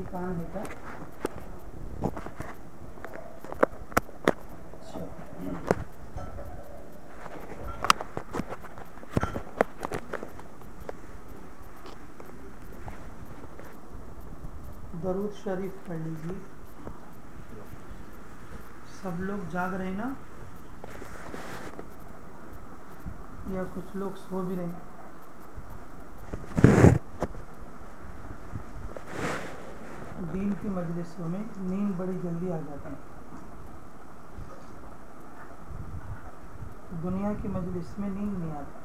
कहाँ है क्या? अच्छा। दरूद शरीफ पढ़ लीजिए। सब लोग जाग रहे ना? या कुछ लोग सो भी रहे हैं दीन की मजलिसों में नींद बड़ी जल्दी आ जाती है। दुनिया की मजलिस में नींद नहीं आती।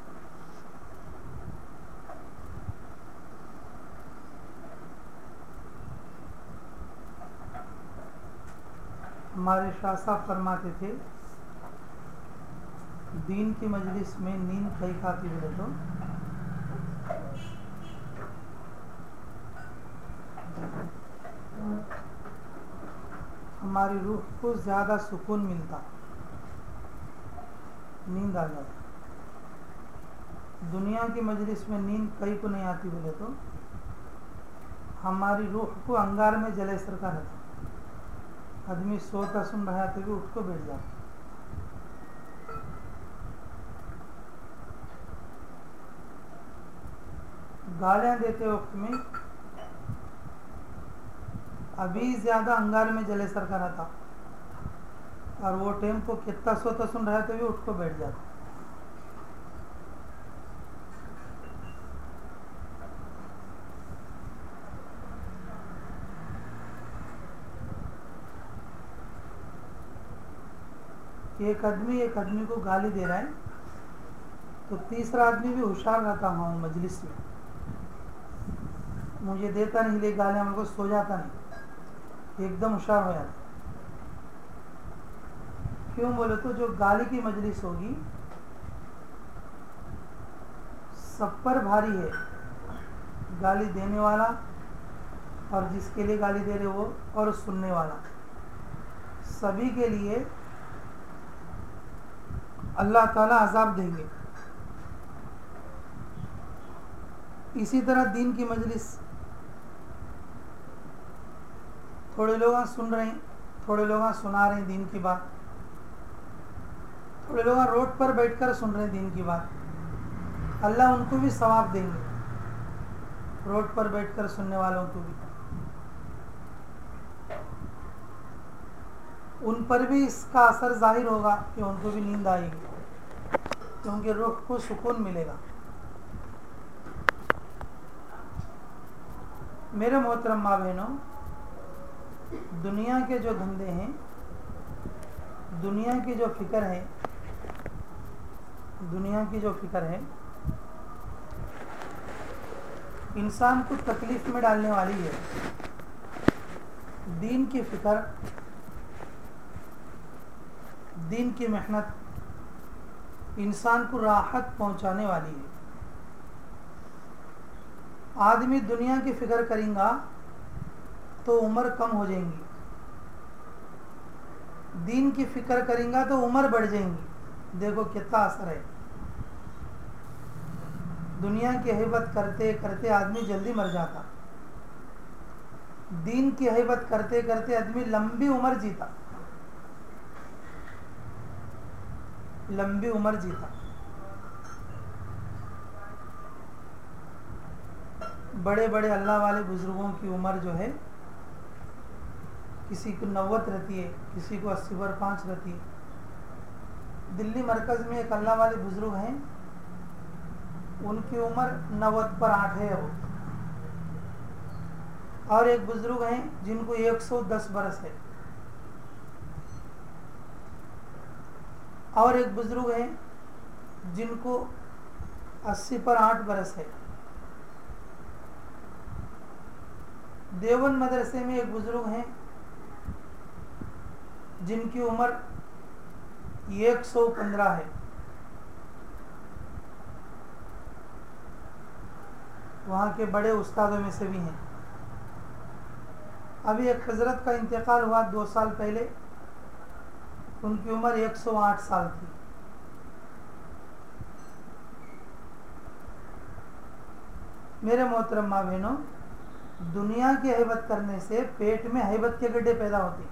हमारे शाह साहब फरमाते थे, दीन की मजलिस में नींद कई खाती बोले तो हमारी रूह को ज़्यादा सुकून मिलता। नींद आ जाती। दुनिया की मजलिस में नींद कई को नहीं आती बोले तो? हमारी रूह को अंगार में जले सर रहता। आदमी सोता सुन रहा है तो भी उठ को बैठ जाता। गालियाँ देते वक्त में अभी ज़्यादा अंगार में जले सर का रहता। और वो टाइम को कितना सोता सुन रहा है तो भी उठ को बैठ जाता। एक आदमी एक आदमी को गाली दे रहा है तो तीसरा आदमी भी होशियार रहता हूँ मजलिस में। मुझे देता नहीं, ले गालियाँ, मेरे को सो जाता नहीं। एकदम होशियार हो जाता। क्यों बोले तो जो गाली की मजलिस होगी, सब पर भारी है। गाली देने वाला और जिसके लिए गाली दे रहे वो और सुनने वाला। सभी के लिए अल्लाह ताला अजाब देंगे। इसी तरह दीन की मजलिस थोड़े लोग सुन रहे हैं, थोड़े लोग सुना रहे हैं दीन की बात। थोड़े लोग रोड पर बैठकर सुन रहे हैं दीन की बात। अल्लाह उनको भी सवाब देंगे, रोड पर बैठकर सुनने वालों को भी। उन पर भी इसका असर ज़ाहिर होगा कि उनको भी नींद आएगी, क्योंकि रुख को सुकून मिलेगा। मेरे मोहतरम माँ बहनों दुनिया के जो धंधे हैं, दुनिया की जो फ़िक्र है, दुनिया की जो फ़िक्र है, इंसान को तकलीफ़ में डालने वाली है। दीन की फ़िक्र, दीन की मेहनत इंसान को राहत पहुँचाने वाली है। आदमी दुनिया की फ़िक्र करेगा तो उम्र कम हो जाएँगी। दीन की फ़िक्र करेगा तो उम्र बढ़ जाएँगी। देखो कितना असर है। दुनिया की हिबत करते करते आदमी जल्दी मर जाता। दीन की हिबत करते करते आदमी लंबी उम्र जीता। लंबी उम्र जीता। बड़े बड़े अल्लाह वाले बुज़ुर्गों की उम्र जो है किसी को नव्वत रहती है, किसी को अस्सी पर पाँच रहती है। दिल्ली मरकज में एक अल्लाह वाले बुज़ुर्ग हैं, उनकी उम्र नवत पर आठ है वो। और एक बुज़ुर्ग हैं जिनको 110 बरस है। और एक बुज़ुर्ग हैं जिनको 80 पर आठ बरस है। देवन मदरसे में एक बुज़ुर्ग हैं जिनकी उम्र 115 है। वहाँ के बड़े उस्तादों में से भी हैं। अभी एक हज़रत का इंतकाल हुआ दो साल पहले। उनकी उम्र 108 साल थी। मेरे मोहतरम बहनों, दुनिया की हैबत करने से पेट में हैबत के गड्ढे पैदा होते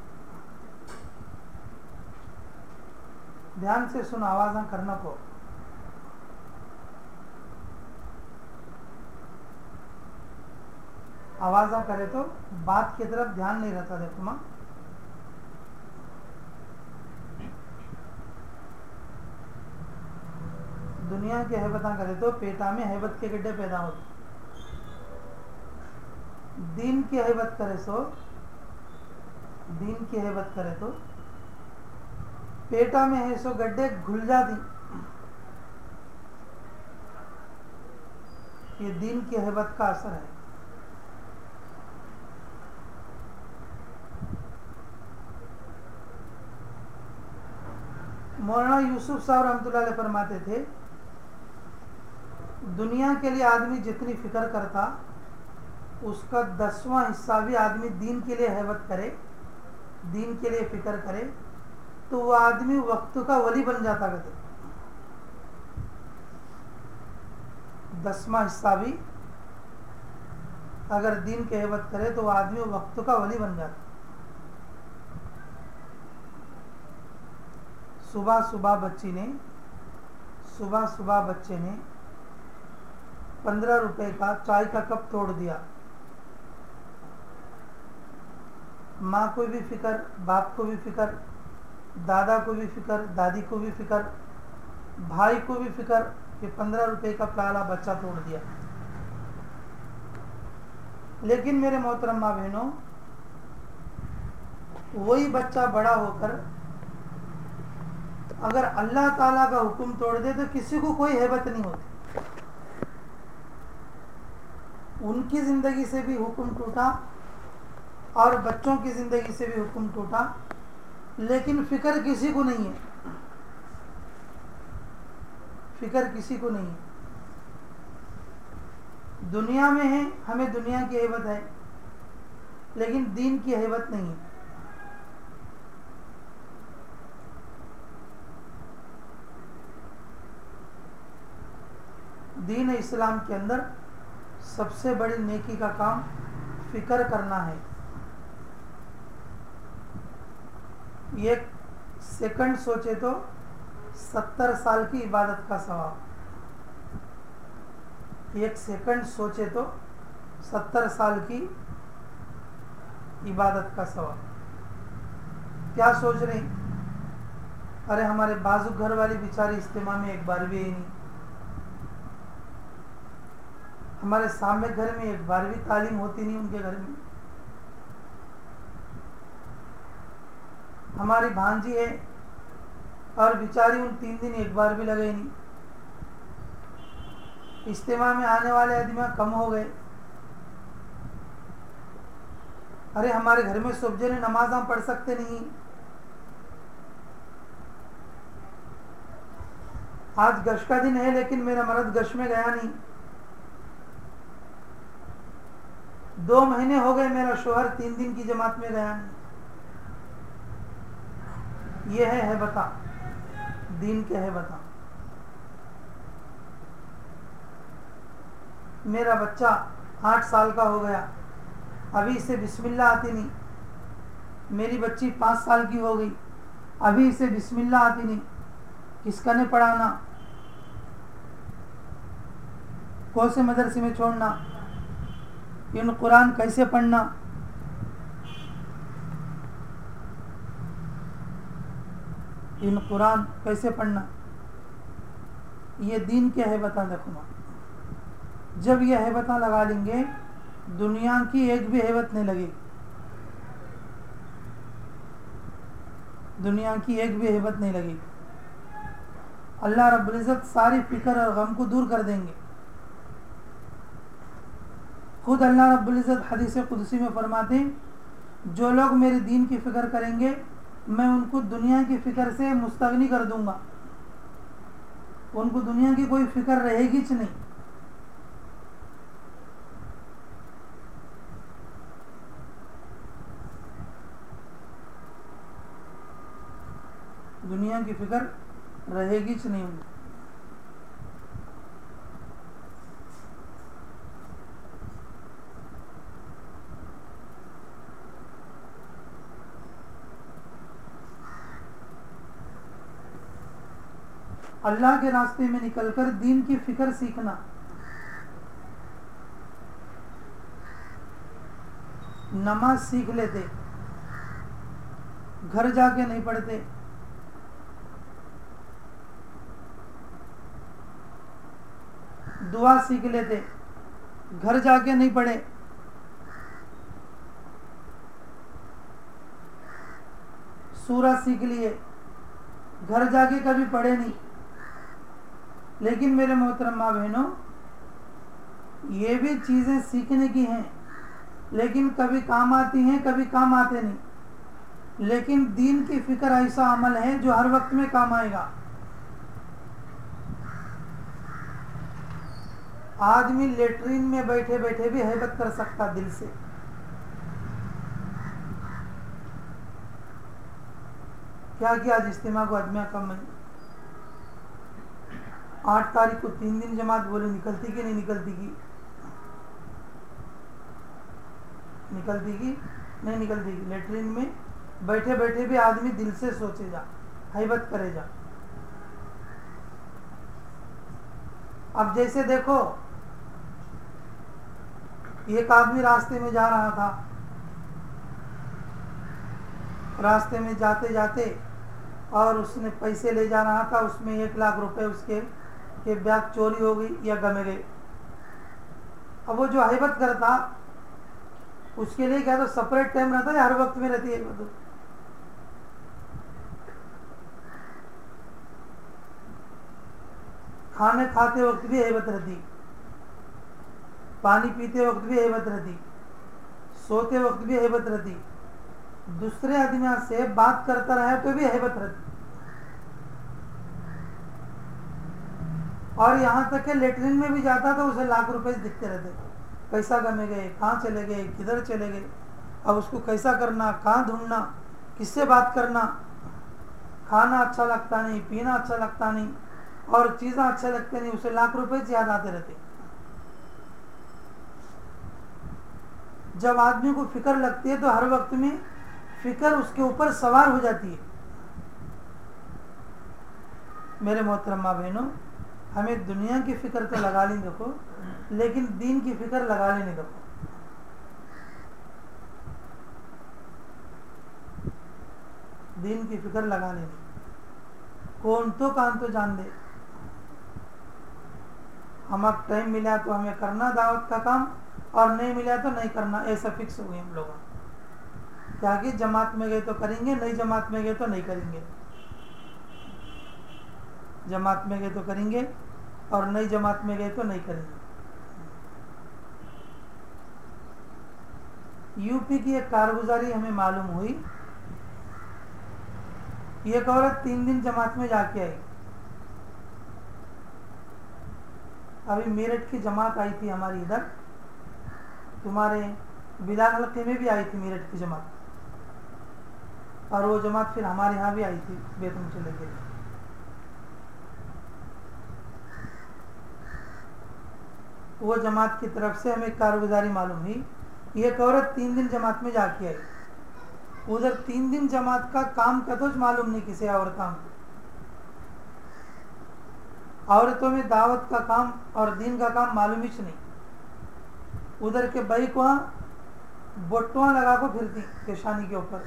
ध्यान से सुन, आवाजा करना को आवाजा करे तो बात की तरफ़ ध्यान नहीं रहता, देखो माँ। दुनिया की हैबत करे तो पेटा में हैबत के गड्ढे पैदा होते दीन की हैबत करे सो दीन की हैबत करे तो पेटा में है, सो गड्ढे घुल जाती ये दीन की हेबत का असर है। मौलाना यूसुफ साहब रहमतुल्लाह फरमाते थे, दुनिया के लिए आदमी जितनी फ़िक्र करता, उसका दसवां हिस्सा भी आदमी दीन के लिए हैबत करे, दीन के लिए फ़िक्र करे तो वो आदमी वक्त का वली बन जाता कहते दसवा हिस्सा भी, अगर दिन के हैबत करे तो आदमी वक्त का वली बन जाता। सुबह सुबह बच्ची ने, सुबह सुबह बच्चे ने पंद्रह रुपए का चाय का कप तोड़ दिया। माँ को भी फ़िक्र, बाप को भी फ़िक्र दादा को भी फ़िक्र, दादी को भी फ़िक्र, भाई को भी फ़िक्र कि पंद्रह रुपए का प्याला बच्चा तोड़ दिया। लेकिन मेरे मोहतरम माँ बहनों, वही बच्चा बड़ा होकर अगर अल्लाह ताला का हुक्म तोड़ दे तो किसी को कोई हैबत नहीं होती। उनकी ज़िंदगी से भी हुक्म टूटा और बच्चों की ज़िंदगी से भी हुक्म टूटा। लेकिन फ़िक्र किसी को नहीं है। फ़िक्र किसी को नहीं है। दुनिया में है, हमें दुनिया की हेबत है, लेकिन दीन की हेबत नहीं है। दीन इस्लाम के अंदर सबसे बड़ी नेकी का काम फ़िक्र करना है। एक सेकंड सोचे तो सत्तर साल की इबादत का सवाब एक सेकंड सोचे तो सत्तर साल की इबादत का सवाब क्या सोच रही? अरे हमारे बाजू घर वाली बिचारी इज्तेमा में एक बार भी आई नहीं। हमारे सामने घर में एक बार भी तालीम होती नहीं उनके घर में। हमारी भांजी है और बिचारी उन तीन दिन एक बार भी लगे नहीं। इज्तेमा में आने वाले आदमी कम हो गए। अरे हमारे घर में सब जने नमाज़ हम पढ़ सकते नहीं। आज गश का दिन है, लेकिन मेरा मर्द गश में गया नहीं। दो महीने हो गए मेरा शोहर तीन दिन की जमात में गया नहीं। ये है, है बता। दीन के है बता। मेरा बच्चा आठ साल का हो गया। अभी इसे बिस्मिल्लाह आती नहीं। मेरी बच्ची पाँच साल की हो गई। अभी इसे बिस्मिल्लाह आती नहीं। किसका ने पढ़ाना? कौन से मदरसे में छोड़ना? इन कुरान कैसे पढ़ना? इन कुरान कैसे पढ़ना? ये दीन क्या है बता देखो। माँ जब ये हैबता लगा लेंगे, दुनिया की एक भी हैबत नहीं लगेगी। दुनिया की एक भी हैबत नहीं लगेगी। अल्लाह रब्ज़त सारी फ़िक्र और गम को दूर कर देंगे। खुद अल्लाह रब्ज़त हदीस कुदसी में फरमाते जो लोग मेरे दीन की फ़िक्र करेंगे मैं उनको दुनिया की फ़िक्र से मुस्तगनी कर दूँगा। उनको दुनिया की कोई फ़िक्र रहेगी च नहीं। दुनिया की फ़िक्र रहेगी च नहीं उनको। अल्लाह के रास्ते में निकलकर दीन की फ़िक्र सीखना। नमाज़ सीख लेते। घर जाके नहीं पढ़ते। दुआ सीख लेते। घर जाके नहीं पढ़े। सूरज सीख लिए। घर जाके कभी पढ़े नहीं। लेकिन मेरे मोहतरमा बहनों ये भी चीज़ें सीखने की हैं, लेकिन कभी काम आती हैं, कभी काम आते नहीं। लेकिन दीन की फ़िक्र ऐसा अमल है जो हर वक्त में काम आएगा। आदमी लेटरिन में बैठे बैठे भी हैबत कर सकता दिल से। क्या किया आज इज्तिमा को अजमिया कम आठ तारीख को तीन दिन जमात बोले, निकलती कि नहीं निकलती की? निकलती की? नहीं निकलती की? लेटरिन में बैठे बैठे भी आदमी दिल से सोचे जा, हैबत करे जा। अब जैसे देखो, एक आदमी रास्ते में जा रहा था। रास्ते में जाते जाते और उसने पैसे ले जा रहा था, उसमें एक लाख रुपए उसके के बैग चोरी हो गई या गमे गए। अब वो जो हैबत करता, उसके लिए क्या तो सेपरेट टाइम रहता है हर वक्त में रहती है खाने खाते वक्त भी हैबत रहती, पानी पीते वक्त भी हैबत रहती, सोते वक्त भी हैबत रहती, दूसरे आदमी से बात करता रहे तो भी हैबत रहती। और यहाँ तक कि लेटरिन में भी जाता तो उसे लाख रुपए दिखते रहते। कैसा गमे गए कहाँ चले गए, किधर चले गए? अब उसको कैसा करना, कहाँ ढूंढना, किससे बात करना? खाना अच्छा लगता नहीं, पीना अच्छा लगता नहीं, और चीज़ें अच्छे लगते नहीं, उसे लाख रुपए याद आते रहते। जब आदमी को फ़िक्र लगती है तो हर वक्त में फ़िक्र उसके ऊपर सवार हो जाती है। मेरे मोहतरमा बहनों हमें दुनिया की फ़िक्र तो लगा ली देखो, लेकिन दीन की फ़िक्र लगा लेने देखो। दीन की फ़िक्र लगा लेनी कौन तो काम तो जान दे। हमें टाइम मिला तो हमें करना दावत का काम, और नहीं मिला तो नहीं करना, ऐसा फिक्स हो गए हम लोग। क्या कि जमात में गए तो करेंगे, नहीं जमात में गए तो नहीं करेंगे। जमात में गए तो करेंगे और नई जमात में गए तो नहीं करेंगे। यूपी की एक कारगुजारी हमें मालूम हुई। एक औरत तीन दिन जमात में जाके आई। अभी मेरठ की जमात आई थी हमारी इधर। तुम्हारे बिलाल हल्के में भी आई थी मेरठ की जमात। और वो जमात फिर हमारे यहाँ भी आई थी बेतुम से लेके वो जमात की तरफ़ से हमें कारगुजारी मालूम हुई। एक औरत तीन दिन जमात में जाके आई। उधर तीन दिन जमात का काम का तो मालूम नहीं किसी औरतों को औरतों में दावत का काम और दिन का काम मालूम ही नहीं। उधर के बई को बोटुआ लगा को फिरती पेशानी के ऊपर।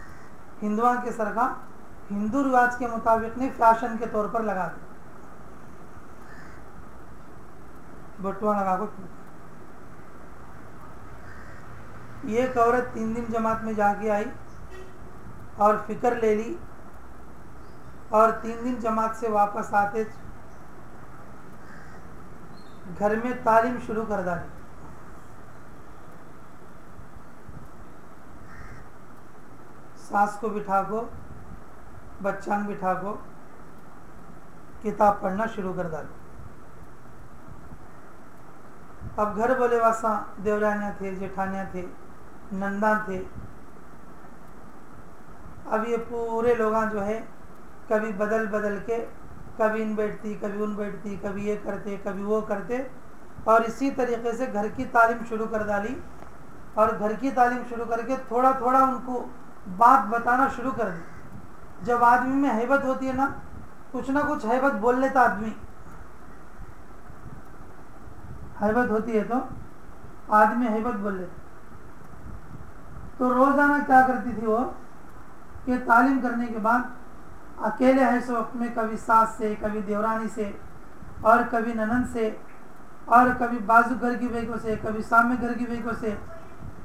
हिंदुआ के सरकार हिंदू रिवाज के मुताबिक नहीं फ़ैशन के तौर पर लगा दी बटुआ लगा को एक औरत तीन दिन जमात में जाके आई और फ़िक्र ले ली और तीन दिन जमात से वापस आते घर में तालीम शुरू कर डाली। सास को बिठा को बच्चांग बिठा को किताब पढ़ना शुरू कर डालो। अब घर बोले वासा, देवरानियाँ थे, जेठानियाँ थे, नंदा थे। अब ये पूरे लोग जो है, कभी बदल बदल के, कभी इन बैठती, कभी उन बैठती, कभी ये करते, कभी वो करते, और इसी तरीके से घर की तालीम शुरू कर डाली, और घर की तालीम शुरू करके थोड़ा थोड़ा उनको बात बताना शुरू कर दी। जब आदमी में हैबत होती है ना, कुछ ना कुछ हैबत बोल लेता आदमी। हैबत होती है तो आदमी हैबत बोल। लेता तो रोज़ाना क्या करती थी वो? कि तालीम करने के बाद अकेले है सो वक्त में कभी सास से, कभी देवरानी से, और कभी ननन से, और कभी बाजू घर की बेगों से, कभी सामने घर की बेगों से।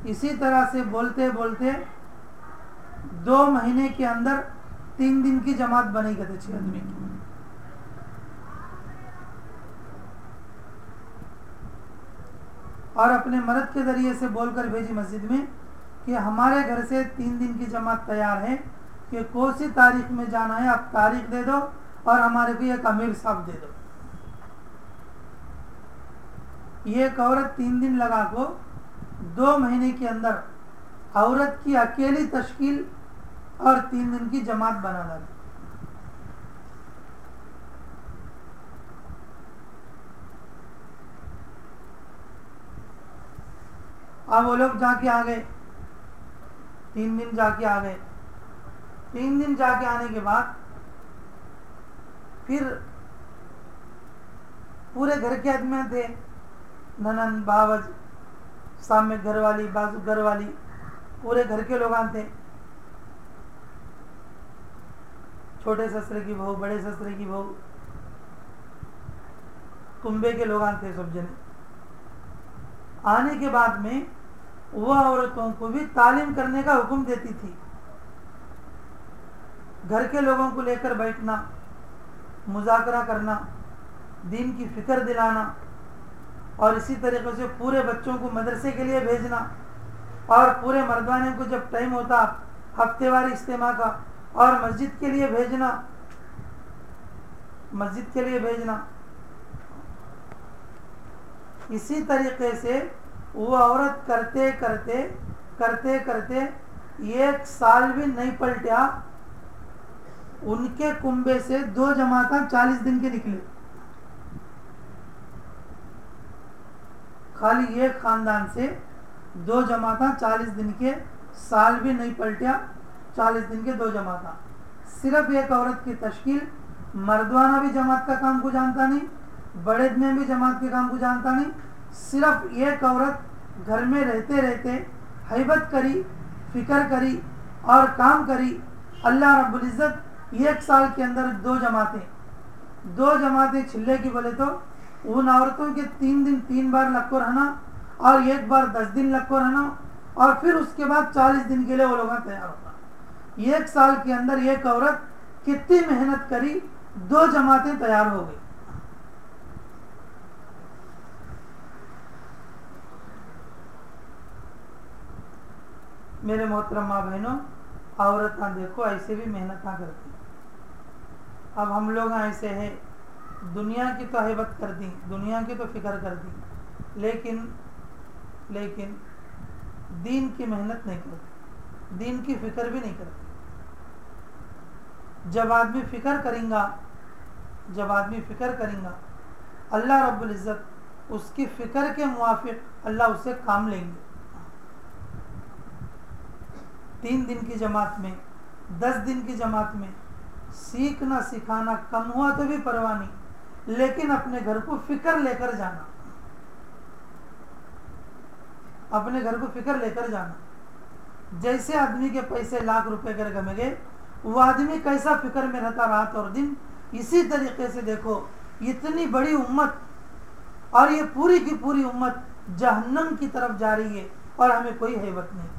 इसी तरह से बोलते बोलते दो महीने के अंदर तीन दिन की जमात बनी गई छह आदमी की और अपने मर्द के ज़रिए से बोलकर भेजी मस्जिद में कि हमारे घर से तीन दिन की जमात तैयार है कि कौन सी तारीख में जाना है, आप तारीख दे दो और हमारे को एक अमीर साहब दे दो। ये एक औरत तीन दिन लगा को दो महीने के अंदर औरत की अकेली तश्कील और तीन दिन की जमात बना डाली। अब वो लोग जाके आ गए। तीन दिन जाके आ गए। तीन दिन जाके आने के बाद फिर पूरे घर के आदमी थे। ननन बावज सामने घर वाली बाजू घर वाली पूरे घर के लोग थे छोटे ससुरे की बहू, बड़े ससरे की बहू, कुंबे के लोग थे सब जने। आने के बाद में वह औरतों को भी तालीम करने का हुक्म देती थी। घर के लोगों को लेकर बैठना, मुजाकरा करना, दीन की फ़िक्र दिलाना और इसी तरीके से पूरे बच्चों को मदरसे के लिए भेजना और पूरे मर्दाने को जब टाइम होता हफ्तेवार इज्तेमा का और मस्जिद के लिए भेजना, मस्जिद के लिए भेजना। इसी तरीके से वो औरत करते करते करते करते एक साल भी नहीं पलटा, उनके कुंबे से दो जमाता चालीस दिन के निकले। खाली एक खानदान से दो जमाता चालीस दिन के साल भी नहीं पलटिया चालीस दिन के दो जमाता। सिर्फ़ एक औरत की तश्कील, मर्दवाना भी जमात का काम को जानता नहीं, बड़े में भी जमात के काम को जानता नहीं सिर्फ़ एक औरत घर में रहते रहते हैबत करी, फ़िक्र करी और काम करी, अल्लाह रब्बुल इज़्ज़त एक साल के अंदर दो जमातें दो जमातें छिल्ले की बोले तो उन औरतों के तीन दिन तीन बार लग को रहना और एक बार दस दिन लग को रहना और फिर उसके बाद चालीस दिन के लिए वो लोग तैयार होना। एक साल के अंदर एक औरत कितनी मेहनत करी, दो जमातें तैयार हो गई। मेरे मोहतरम माँ बहनों, औरत देखो, ऐसे भी मेहनत ना करती। अब हम लोग ऐसे हैं, दुनिया की तो हेबत कर दी, दुनिया की तो फ़िक्र कर दी, लेकिन लेकिन, दीन की मेहनत नहीं करती, दीन की फ़िक्र भी नहीं करती। जब आदमी फ़िक्र करेगा, जब आदमी फ़िक्र करेगा, अल्लाह रब्बुल इज़्ज़त, उसकी फ़िक्र के मुआफिक अल्लाह उससे काम लेंगे। तीन दिन की जमात में, दस दिन की जमात में, सीखना सिखाना कम हुआ तो भी परवाह नहीं, लेकिन अपने घर को फ़िक्र लेकर जाना। अपने घर को फ़िक्र लेकर जाना। जैसे आदमी के पैसे लाख रुपए कर गमेगे, वो आदमी कैसा फ़िक्र में रहता रात और दिन? इसी तरीके से देखो, इतनी बड़ी उम्मत और ये पूरी की पूरी उम्मत जहन्नम की तरफ़ जा रही है और हमें कोई हैबत नहीं।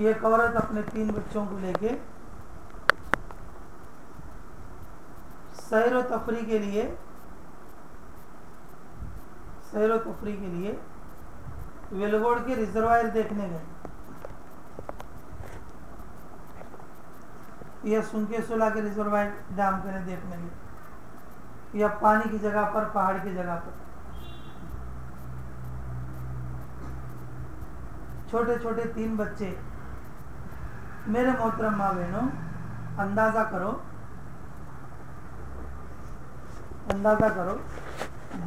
एक औरत अपने तीन बच्चों को लेके। सैर तफरी के लिए, सैर तफरी के लिए वेलगोड़ के रिजर्वायर देखने गए। या सुनके सोला के रिजर्वायर डैम के देखने गए। या पानी की जगह पर, पहाड़ की जगह पर। छोटे छोटे तीन बच्चे मेरे मोहतरम माँ बहनों, अंदाज़ा करो अंदाज़ा करो,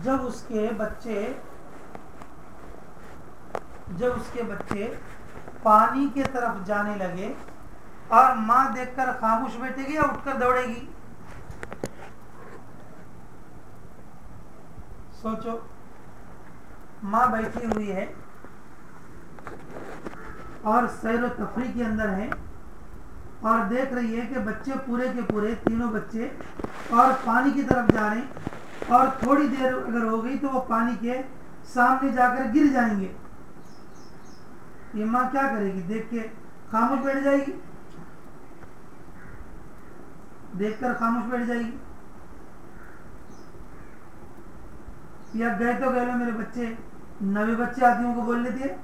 जब उसके बच्चे, जब उसके बच्चे पानी के तरफ़ जाने लगे और माँ देखकर खामोश बैठेगी या उठकर दौड़ेगी? सोचो, माँ बैठी हुई है और सैर तफरी के अंदर है। और देख रही है कि बच्चे पूरे के पूरे, तीनों बच्चे और पानी की तरफ़ जा रहे हैं और थोड़ी देर अगर हो गई तो वो पानी के सामने जाकर गिर जाएँगे। ये माँ क्या करेगी? देख के खामोश बैठ जाएगी। देखकर खामोश बैठ जाएगी। या गए तो गए मेरे बच्चे। नवे बच्चे आदमियों को बोल लेते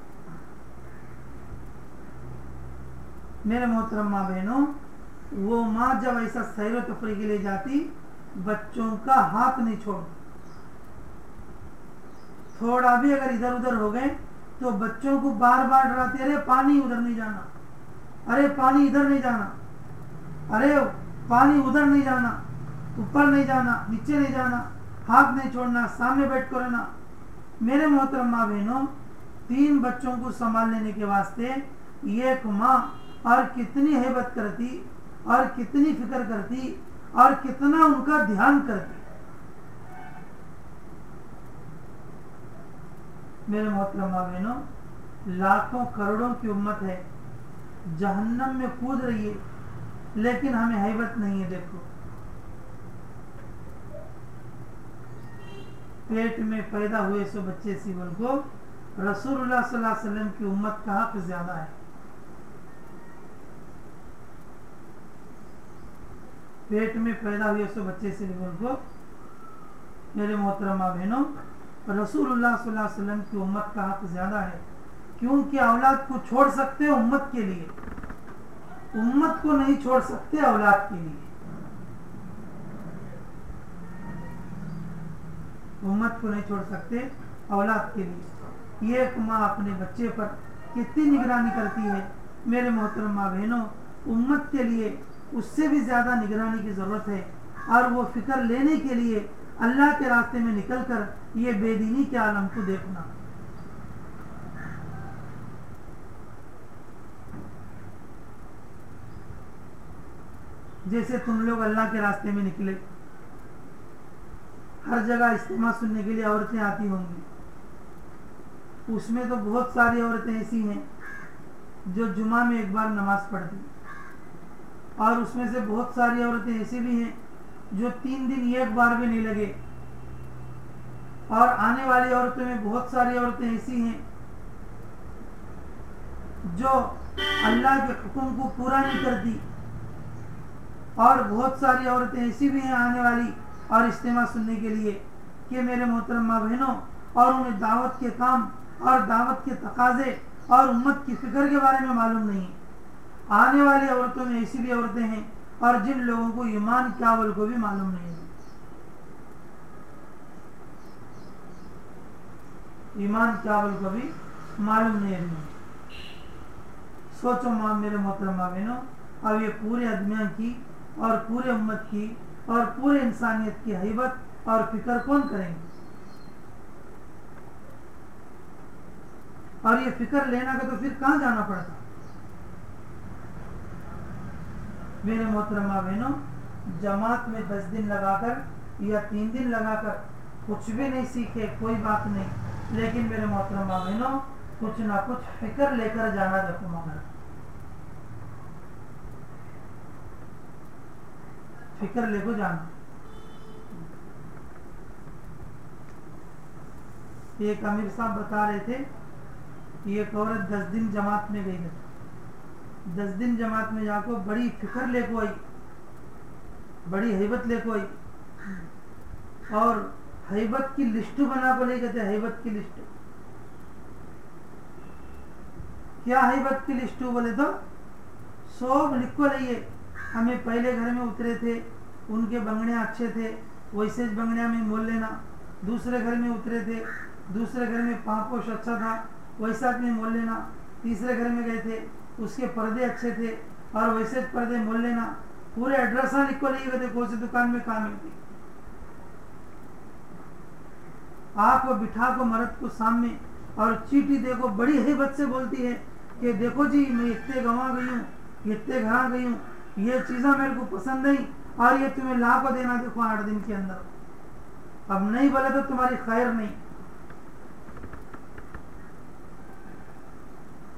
मेरे मोहतरम माँ बहनों, वो माँ जब ऐसा सैर तफरी के लिए जाती, बच्चों का हाथ नहीं छोड़ थोड़ा भी अगर इधर उधर हो गए तो बच्चों को बार बार डराते, अरे पानी उधर नहीं जाना। अरे पानी इधर नहीं जाना। अरे पानी उधर नहीं जाना। ऊपर नहीं जाना, नीचे नहीं जाना, हाथ नहीं छोड़ना, सामने बैठ कर रहना। मेरे मोहतरम माँ बहनों, तीन बच्चों को संभाल लेने के वास्ते एक माँ और कितनी हेबत करती, और कितनी फ़िक्र करती, और कितना उनका ध्यान करती। मेरे मोहतरम बहनों लाखों करोड़ों की उम्मत है। जहन्नम में कूद रही है, लेकिन हमें हैबत नहीं है, देखो। पेट में पैदा हुए सो बच्चे सिवन को, रसूलुल्लाह सल्लल्लाहु अलैहि वसल्लम की उम्मत का हक ज़्यादा है? पेट में पैदा हुए सो बच्चे सीवन को, मेरे मोहतरमा बहनों, रसूलुल्लाह सल्लल्लाहु की उम्मत का हक ज़्यादा है। क्योंकि औलाद को छोड़ सकते हैं उम्मत के लिए। उम्मत को नहीं छोड़ सकते औलाद के लिए। उम्मत को नहीं छोड़ सकते औलाद के लिए। ये एक माँ अपने बच्चे पर कितनी निगरानी करती है। मेरे मोहतरम बहनों, उम्मत के लिए उससे भी ज़्यादा निगरानी की ज़रूरत है। और वो फ़िक्र लेने के लिए अल्लाह के रास्ते में निकल कर ये बेदीनी के आलम को देखना। जैसे तुम लोग अल्लाह के रास्ते में निकले, हर जगह इस्तेमाल सुनने के लिए औरतें आती होंगी। उसमें तो बहुत सारी औरतें ऐसी हैं जो जुमा में एक बार नमाज़ पढ़ती। और उसमें से बहुत सारी औरतें ऐसी भी हैं जो तीन दिन एक बार भी नहीं लगे। और आने वाली औरतों में बहुत सारी औरतें ऐसी हैं जो अल्लाह के हुक्म को पूरा नहीं करती। और बहुत सारी औरतें ऐसी भी हैं आने वाली और इज्तेमा सुनने के लिए कि मेरे मोहतरम बहनों और उन्हें दावत के काम और दावत के तकाजे और उम्मत की फ़िक्र के बारे में मालूम नहीं। आने वाली औरतों में ऐसी भी औरतें हैं और जिन लोगों को ईमान क्यावल को भी मालूम नहीं है। ईमान क्यावल को भी मालूम नहीं है। सोचो माँ, मेरे मोहतरम बहनों अब ये पूरे अदमिया की और पूरे उम्मत की और पूरे इंसानियत की हैबत और फ़िक्र कौन करेंगे? और ये फ़िक्र लेना का तो फिर कहाँ जाना पड़ता? मेरे मोहतरमा बहनों, जमात में दस दिन लगाकर या तीन दिन लगाकर कुछ भी नहीं सीखे, कोई बात नहीं। लेकिन मेरे मोहतरमा बहनों, कुछ ना कुछ फ़िक्र लेकर जाना मगर। फ़िक्र लेको जाना। एक अमीर साहब बता रहे थे एक औरत दस दिन जमात में गई है। दस दिन जमात में जाकर बड़ी फ़िक्र लेको आई बड़ी हैबत लेको आई और हैबत की लिस्ट बना को ले थे हैबत की लिस्ट। क्या हैबत की लिस्ट बोले तो? सब लिखो रहिए हमें पहले घर में उतरे थे, उनके बंगड़े अच्छे थे, वैसे बंगड़िया में मोल लेना। दूसरे घर में उतरे थे, दूसरे घर में पापोश अच्छा था, वैसा में मोल लेना। तीसरे घर में गए थे उसके पर्दे अच्छे थे। और वैसे पर्दे मोल लेना। पूरे एड्रेस लिख को नहीं गए थे। कौन सी दुकान में कहा मिलती आपको बिठा को मरद को सामने और चीटी देखो। बड़ी हेबत से बोलती है कि देखो जी, मैं इतने गंवा गई हूँ, इतने घर गई हूँ। ये चीज़ें मेरे को पसंद नहीं और ये तुम्हें ला को देना देखो आठ दिन के अंदर। अब नहीं बोले तो तुम्हारी खैर नहीं।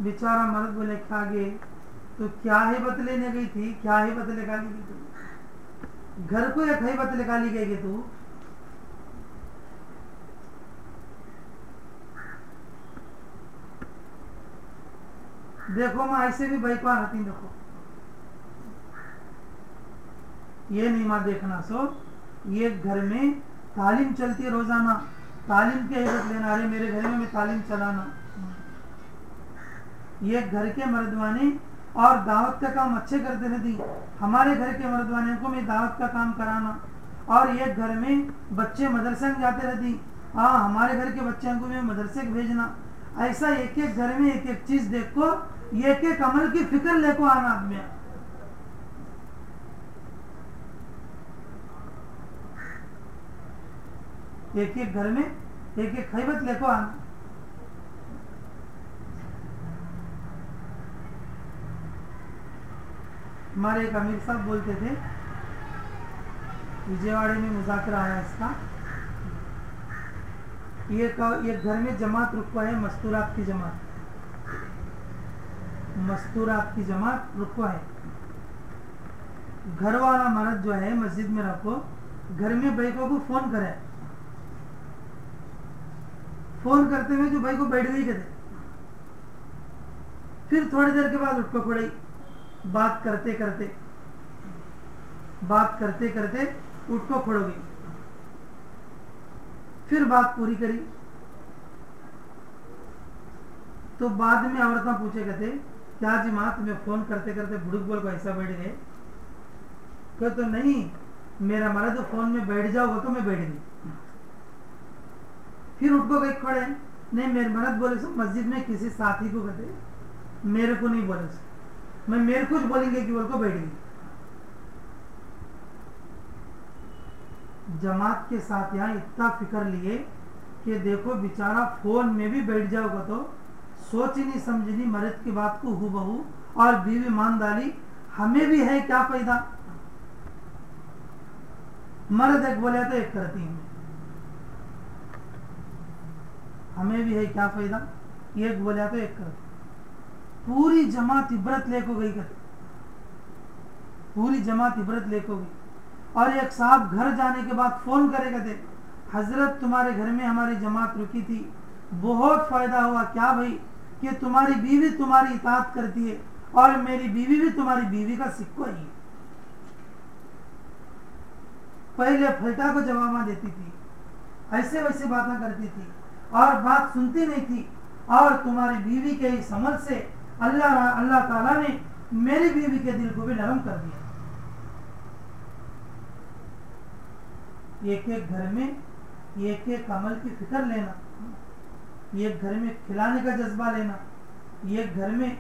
बेचारा मर्द बोले क्या गे। तो क्या ही बत लेने गई थी? क्या ही बत निकाली गई तू घर को एक ही बत निकाली गई तू? देखो, मैं, ऐसे भी बाइकवार हती, देखो। ये नहीं माँ देखना सो ये घर में तालीम चलती है रोज़ाना। तालीम के हिबत लेना, अरे मेरे घर में भी तालीम चलाना। ये घर के मर्दवाने और दावत का काम अच्छे करते रहती हमारे घर के मर्दवाने को मैं दावत का काम कराना। और ये घर में बच्चे मदरसे में जाते रहती हाँ। हमारे घर के बच्चों को मैं मदरसे भेजना। ऐसा एक एक घर में एक एक चीज़ देखो, एक एक अमल की फ़िक्र लेको आना आदमी एक एक घर में एक एक खैबत लेको आना। हमारे एक अमीर साहब बोलते थे, विजयवाड़े में मुजाकरा आया इसका। ये ये घर में जमात रुकवा है मस्तूरात की जमात। मस्तूरात की जमात रुकवा है। घर वाला मर्द जो है, मस्जिद में रखो, घर में भाई को फ़ोन करे। फ़ोन करते हुए जो भाई को बैठ गई कहते। फिर थोड़ी देर के बाद उठ पड़ी बात करते करते, बात करते करते उठ को खड़ो गई फिर बात पूरी करी। तो बाद में औरत पूछे कहते, क्या जी माँ, तुम्हें फ़ोन करते करते बुड़क बोल को ऐसा बैठ गए? कह तो नहीं, मेरा मरा तो फ़ोन में बैठ जाओगे तो मैं बैठ गई। फिर उठ को गई खड़े नहीं, मेरे मरद बोले सो, मस्जिद में किसी साथी को कहते, मेरे को नहीं बोले सो। मैं मेरे कुछ बोलेंगे कि बोल को बैठ गई जमात के साथ यहाँ इतना फ़िक्र लिए कि देखो, बेचारा फ़ोन में भी बैठ जाओगे तो सोच नहीं समझनी, मर्द की बात को हु बहू और बीवी मान डाली हमें भी है, क्या फ़ायदा? मर्द एक बोले तो एक करती हूँ। हमें भी है, क्या फ़ायदा? एक बोले तो एक करती पूरी जमात इबरत लेको गई कहते पूरी जमात इबरत लेको गई। और एक साहब घर जाने के बाद फ़ोन करे कहते हज़रत तुम्हारे घर में हमारी जमात रुकी थी। बहुत फ़ायदा हुआ क्या भाई? कि तुम्हारी बीवी तुम्हारी इतात करती है और मेरी बीवी भी तुम्हारी बीवी का सिक्को ही पहले फलटा को जवाब देती थी, ऐसे वैसे बातें करती थी और बात सुनती नहीं थी। और तुम्हारी बीवी के समझ से अल्लाह अल्लाह ताला ने मेरी बीवी के दिल को भी नरम कर दिया। एक एक घर में एक एक अमल की फ़िक्र लेना, एक घर में खिलाने का जज्बा लेना, एक घर में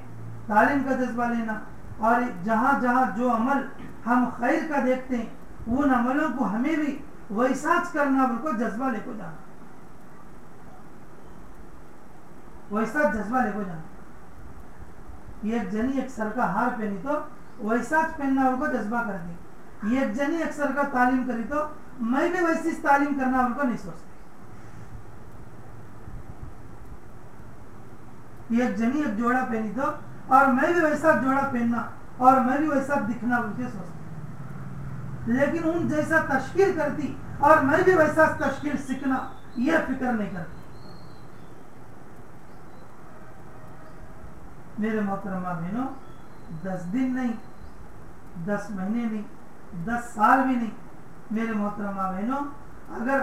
तालीम का जज्बा लेना, और जहाँ जहाँ जो अमल हम खैर का देखते हैं, उन अमलों को हमें भी वैसा करना, उनको जज्बा लेको जाना। वैसा जज्बा लेको जाना। एक जनी एक सर का हार पहनी तो वैसा पहनना उनको जज्बा कर दी। एक जनी एक सर का तालीम करी तो मैं भी वैसी तालीम करना उनको नहीं सोचती। एक जनी एक जोड़ा पहनी तो और मैं भी वैसा जोड़ा पहनना और मैं भी वैसा दिखना उनके सोचती। लेकिन उन जैसा तश्कील करती और मैं भी वैसा तश्कील सीखना यह फ़िक्र नहीं करती। मेरे मोहतरमा बहनों दस दिन नहीं, दस महीने नहीं, दस साल भी नहीं मेरे मोहतरमा बहनों अगर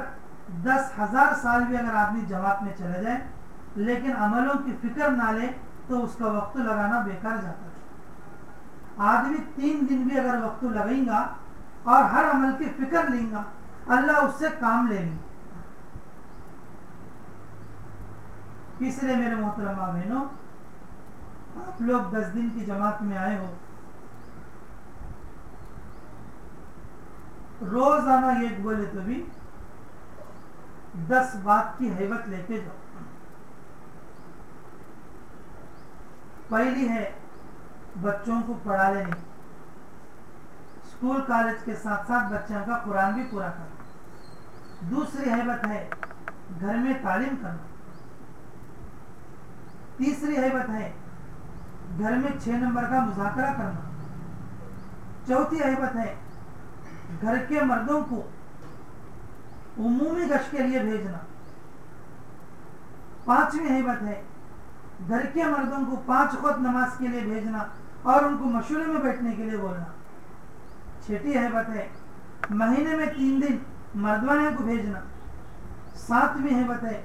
दस हज़ार साल भी अगर आदमी जमात में चले जाए, लेकिन अमलों की फ़िक्र ना ले तो उसका वक्त लगाना बेकार जाता है। आदमी तीन दिन भी अगर वक्त लगेगा और हर अमल की फ़िक्र लेगा, अल्लाह उससे काम लेंगे। इसलिए मेरे मोहतरमा बहनों आप लोग दस दिन की जमात में आए हो। रोज़ाना एक बोले तो भी दस बात की हैबत लेके जाओ। पहली है, बच्चों को पढ़ा लेने। स्कूल, कॉलेज के साथ साथ बच्चों का कुरान भी पूरा करना। दूसरी हैबत है, घर में तालीम करना। तीसरी हैबत है घर में छह नंबर का मुजाकरा करना। चौथी अहबत है, घर के मर्दों को उमूमी गश के लिए भेजना। पांचवी अहबत है, घर के मर्दों को पाँच खुद नमाज़ के लिए भेजना और उनको मशूरे में बैठने के लिए बोलना। छठी अहबत है, महीने में तीन दिन मर्दवाने को भेजना। सातवीं अहबत है,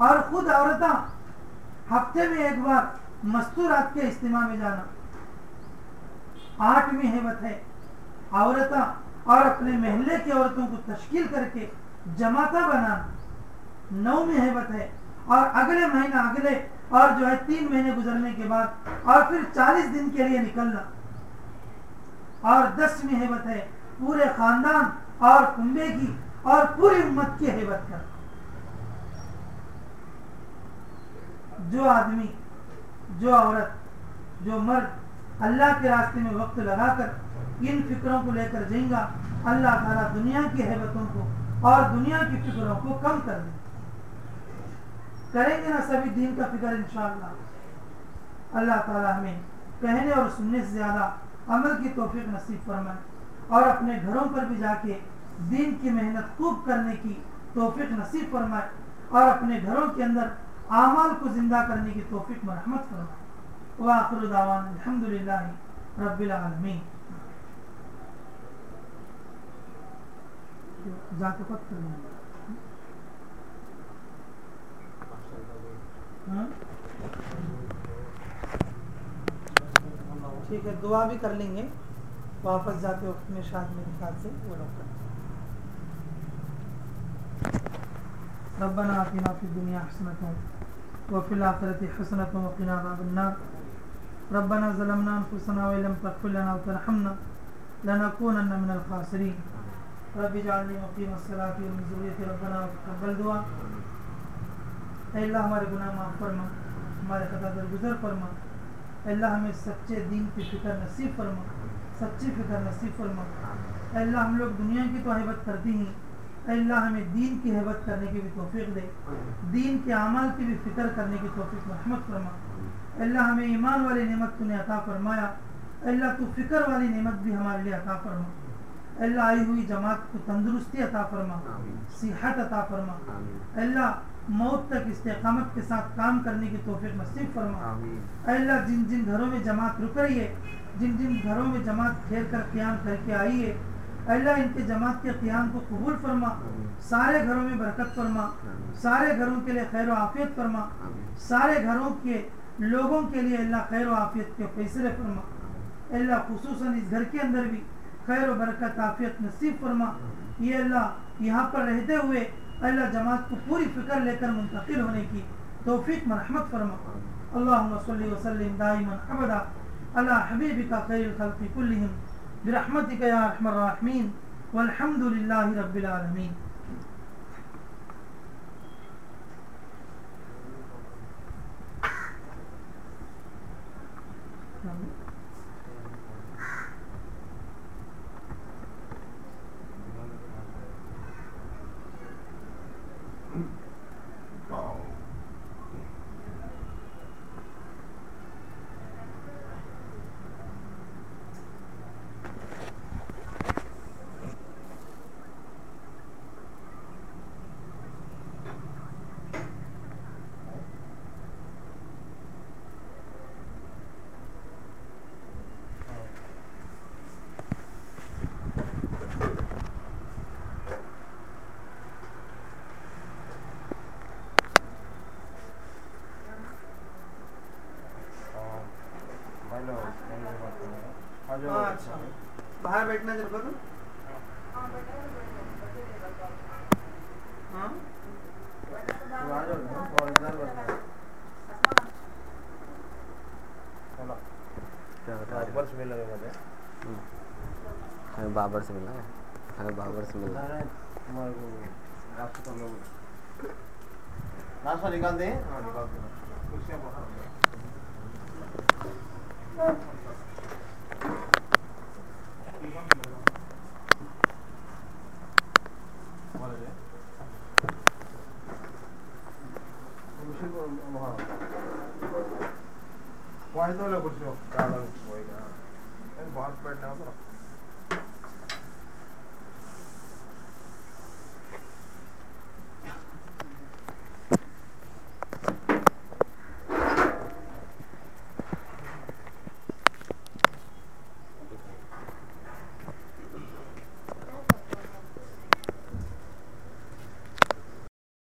और खुद औरत हफ़्ते में एक बार मस्तूरात के इस्तेमाल में जाना। आठवीं हैबत है। औरत और अपने महल्ले की औरतों को तश्कील करके जमाता बनाना। नौवीं हैबत है। और अगले महीना, अगले और जो है तीन महीने गुजरने के बाद और फिर चालीस दिन के लिए निकलना। और दसवीं हैबत है। पूरे खानदान और कुंबे की और पूरी उम्मत की हैबत कर जो आदमी जो औरत, जो मर्द अल्लाह के रास्ते में वक्त लगाकर इन फिक्रों को लेकर जाएगा, अल्लाह ताला दुनिया की हैबतों को और दुनिया की फिक्रों को कम कर दे करेंगे ना सभी दीन का फ़िक्र इंशाला अल्लाह ताला हमें कहने और सुनने से ज़्यादा अमल की तोफीक नसीब फरमाए और अपने घरों पर भी जाके दीन की मेहनत खूब करने की तोफीक नसीब फरमाए और अपने घरों के अंदर आमाल को ज़िंदा करने की तोफीक मरहमत फरमाए? ठीक है, दुआ भी कर लेंगे। वापस जाते वक्त में शायद मेरे ख्याल से वो लोग कर रब्बना आतिना फ़ी दुनिया हसनतों आखिरत हसनतों वकीना अज़ाबन्नार रब्बना ज़लमना अनफुसना व लम तगफिर लना व तरहमना लनकूनन्न मिनल खासिरीन रब्बि जअलनी मुकीम अस्सलाति व मिन ज़ुर्रियति रब्बना तक़ब्बल दुआ अल्लाह हमारे गुनाह माफ़ फरमा हमारे खता दरगुजर फरमा अल्लाह हमें सच्चे दीन की फ़िक्र नसीब फरमा सच्ची फ़िक्र नसीब फरमा अल्लाह हम लोग दुनिया की तो हैबत करती हैं अल्लाह हमें दीन की हैबत करने की भी तोफ़ी दे। दीन के अमाल की भी फ़िक्र करने की तोफ़ी रहमत फरमा। अल्लाह हमें ईमान वाली नेमत तूने अता फरमाया। अल्लाह तू फ़िक्र वाली नेमत भी हमारे लिए अता फरमा। अल्लाह आई हुई जमात को तंदुरुस्ती अता फरमा। सेहत अता फरमा। अल्लाह मौत तक इस्तेकामत के साथ काम करने की तोफ़ी नसीब फरमा। अल्लाह जिन जिन घरों में जमात रुक रही है जिन जिन घरों में जमात घेर कर क्याम करके आई है अल्लाह इनके जमात के क्याम को कबूल फरमा, सारे घरों में बरकत फरमा, सारे घरों के लिए खैर आफियत फरमा, सारे घरों के लोगों के लिए अल्लाह खैर आफियत के फैसले फरमा। अल्लाह खसूस इस घर के अंदर भी खैर बरकत, आफियत नसीब फरमा। ये अल्लाह यहाँ पर रहते हुए अल्लाह जमात को पूरी फ़िक्र लेकर मुंतकिल होने की तोफ़ी मरहमत फरमा। अल्लाह वसलम दाइमन अबदा अला हबीबिका खैर खल्क़ि कुल्लिहिम। बिरहमतिका या अरहमर राहिमीन वल्हम्दुलिल्लाहि रब्बिल आलमीन हाँ, अच्छा। बाहर बैठना तेरे को तो? हाँ? बाबर से गए हम्म। हमें बाबर से मिलना है। हमें बाबर से मिलना है। तुम्हारे को रास्ते दें हाँ। निकाल दें